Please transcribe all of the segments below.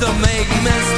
to make mistakes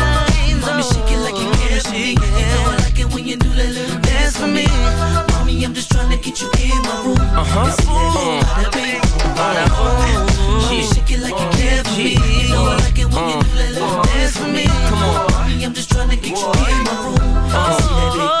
baby, shake it like you care for me. You know I like it when you do that little dance for me. Mommy, I'm just trying to get you in my room. Uh huh. Ooh, baby, ooh. She Uh huh. like you care uh-huh. for Come on, I'm just trying to get you in my room. Uh huh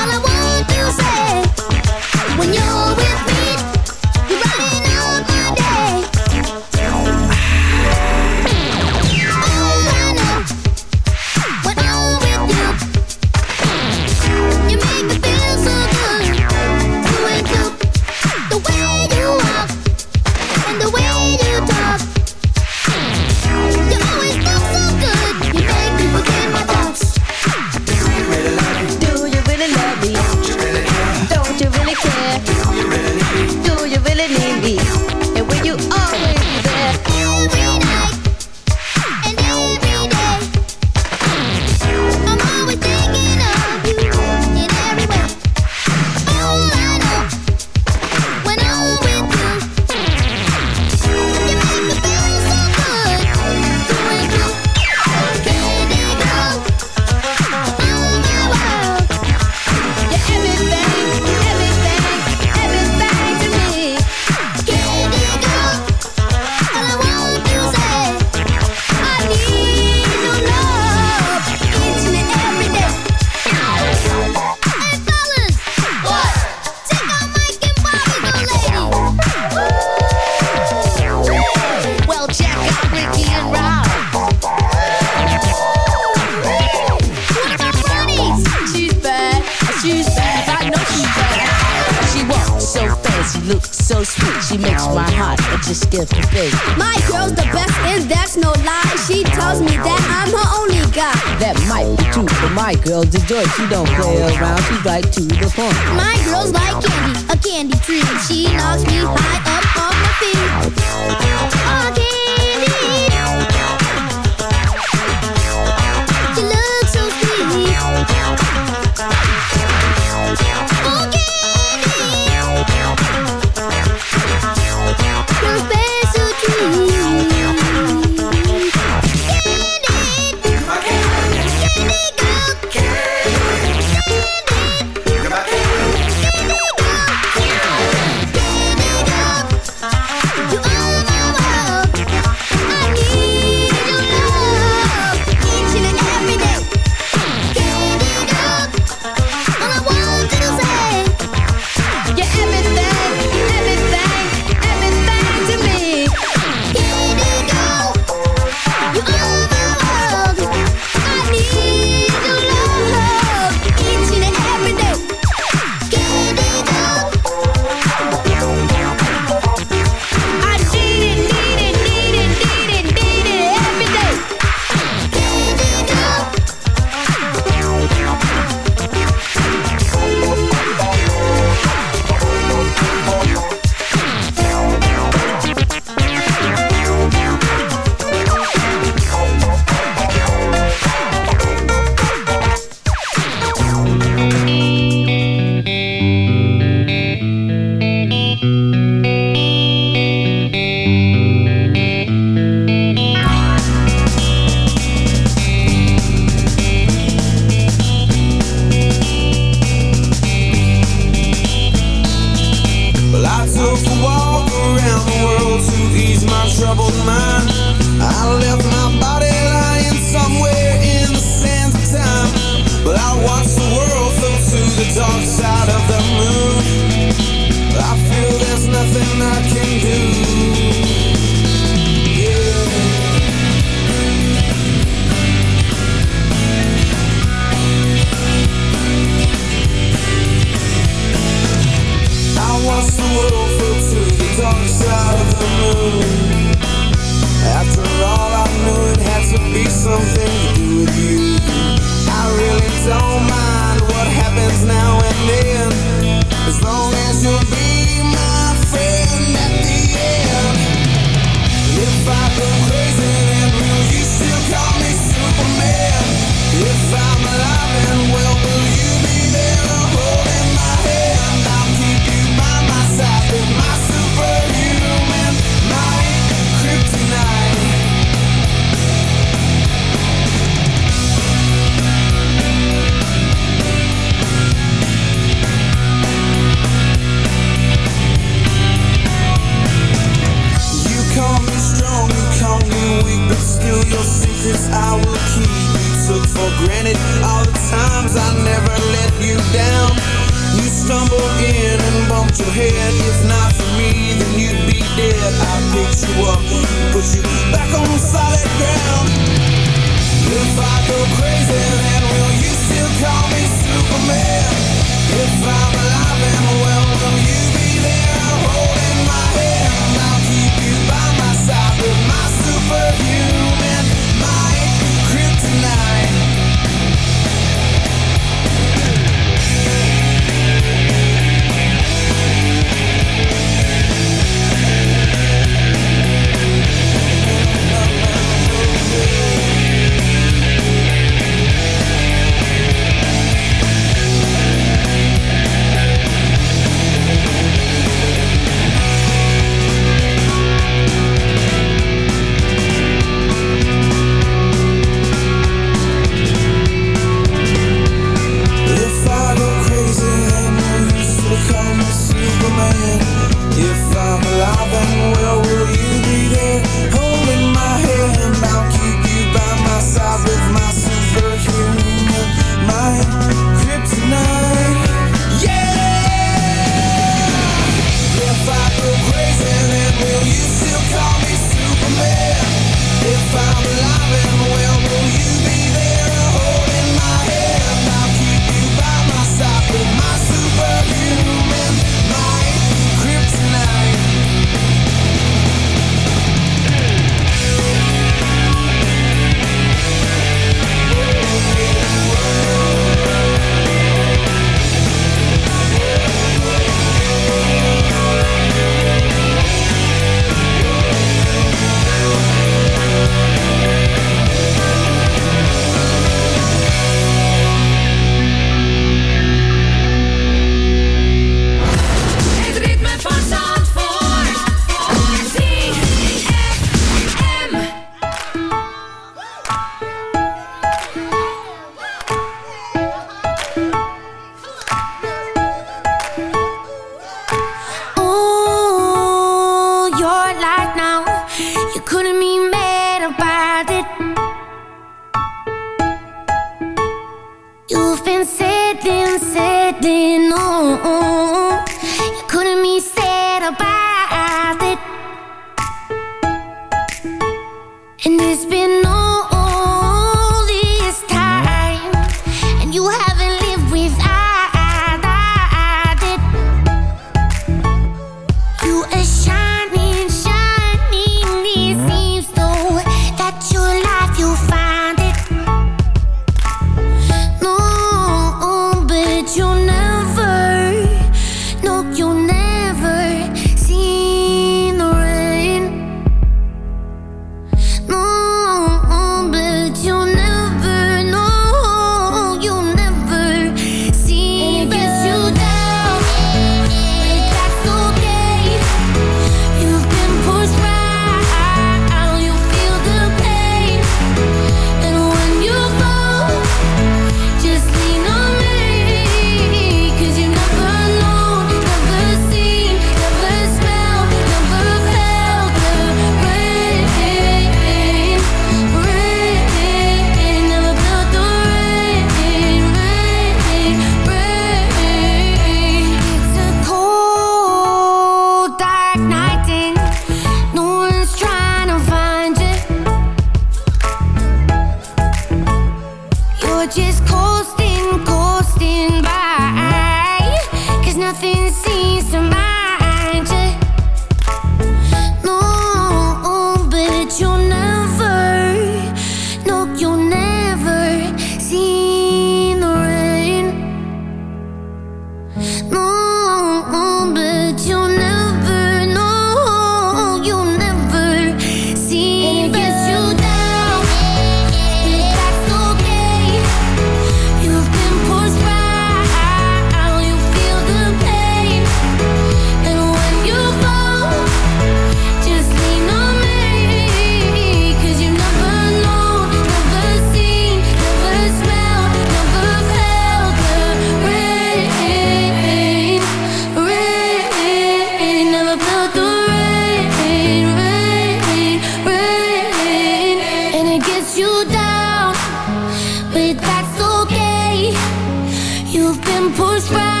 getting pushed by.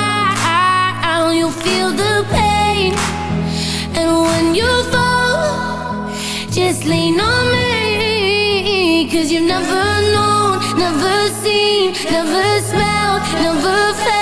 You'll feel the pain. And when you fall Just lean on me. Cause you've never known Never seen Never smelled Never felt.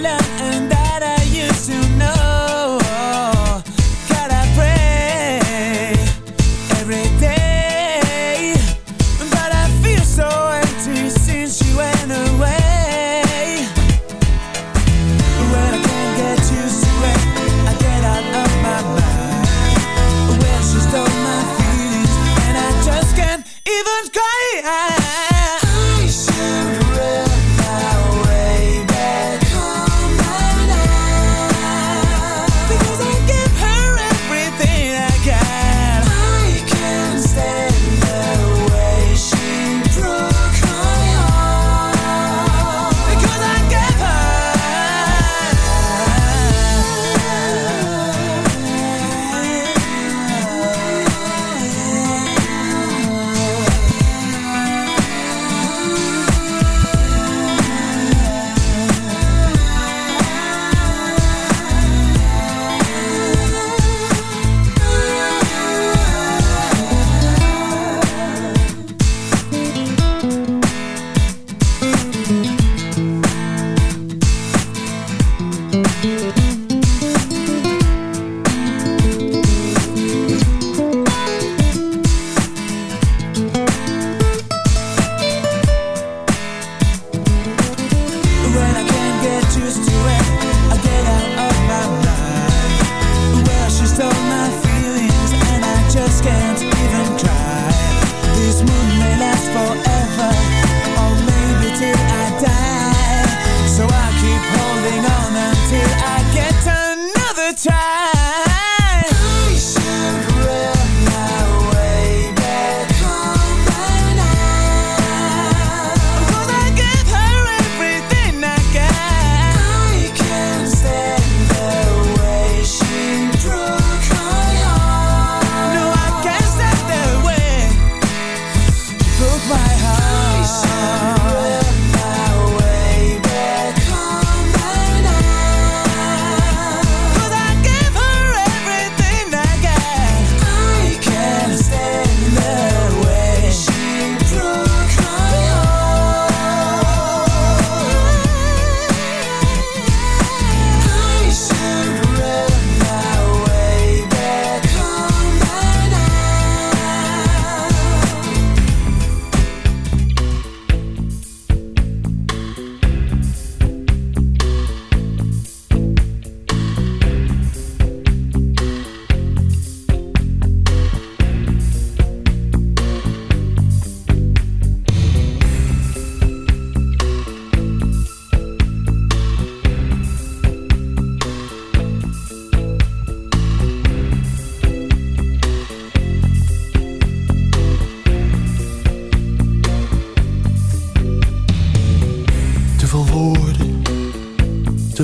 love.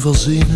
Veel zinnen,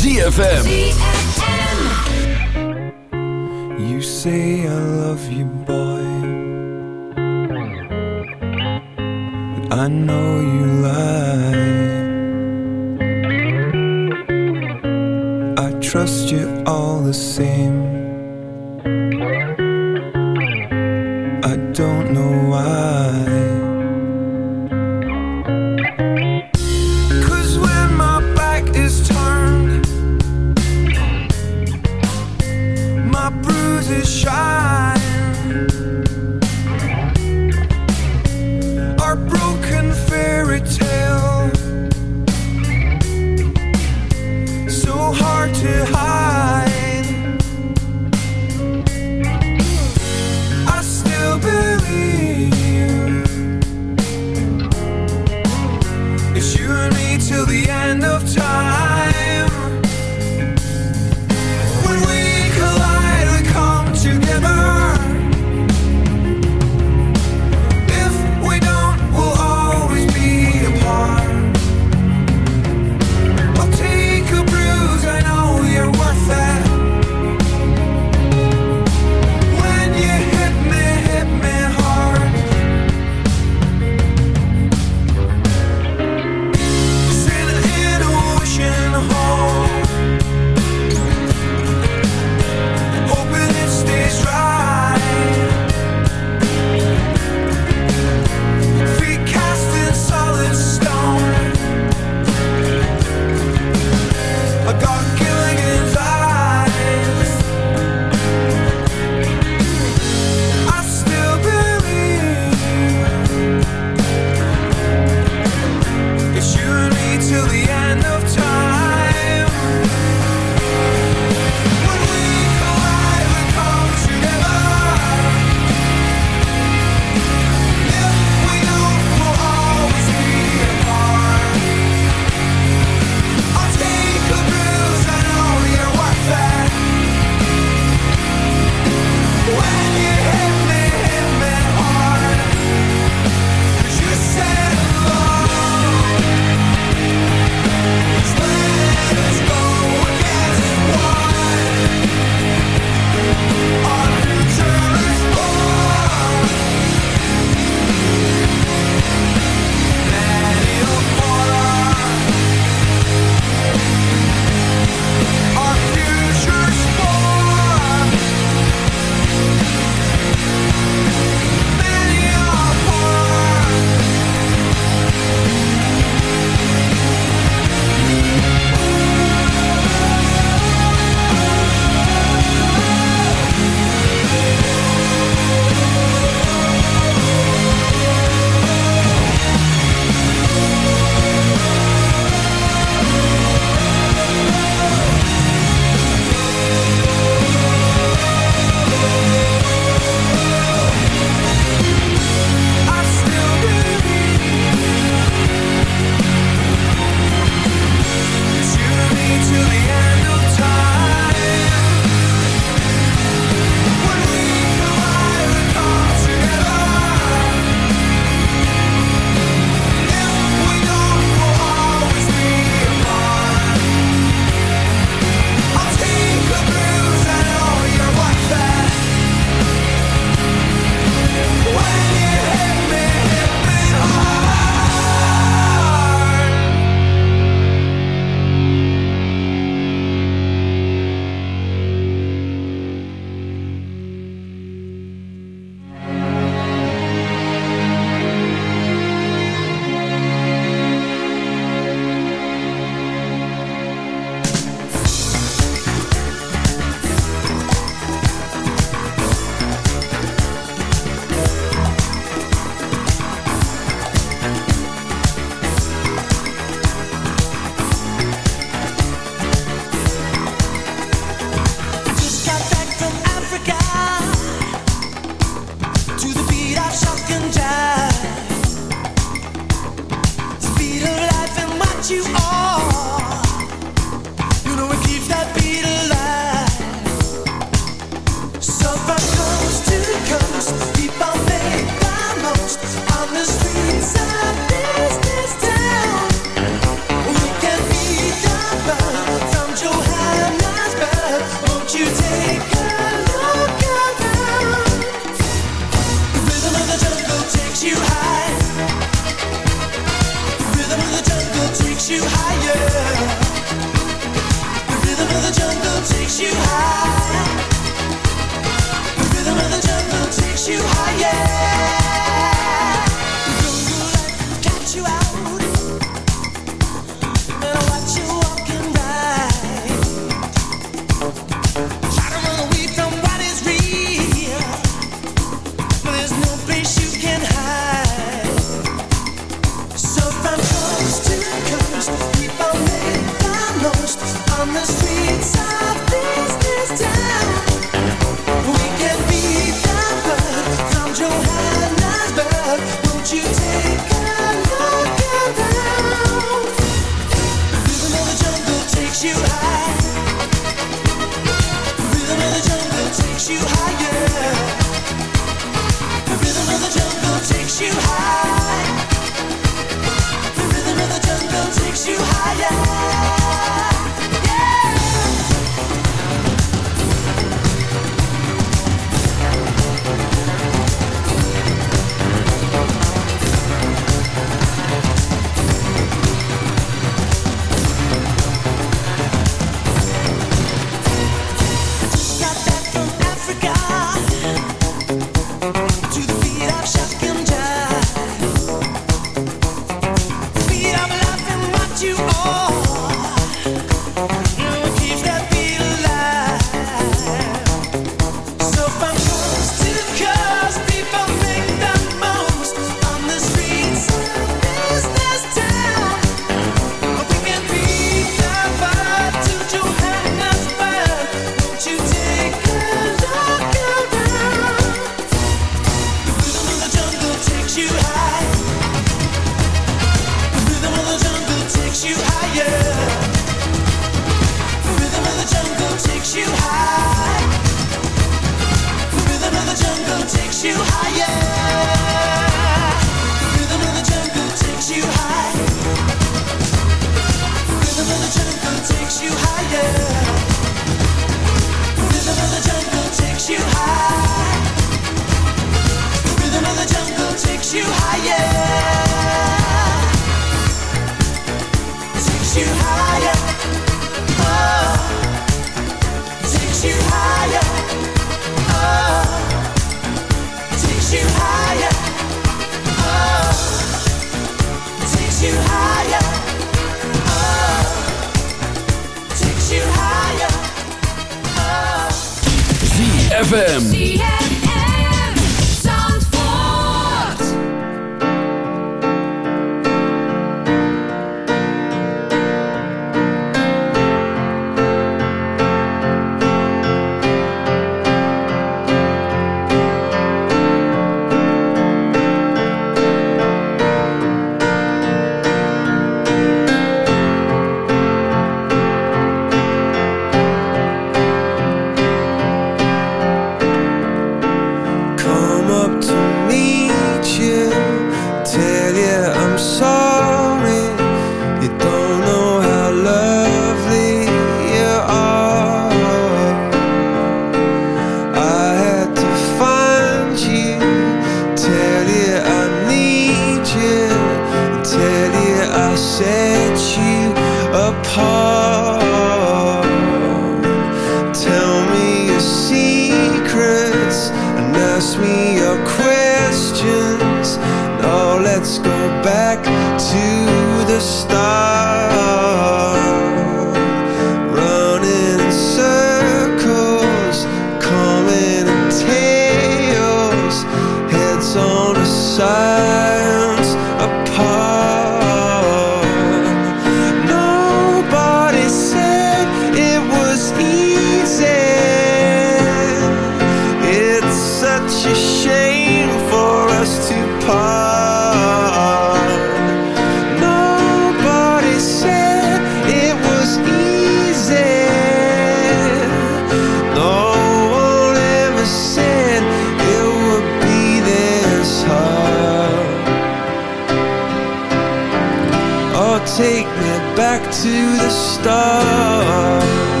back to the start.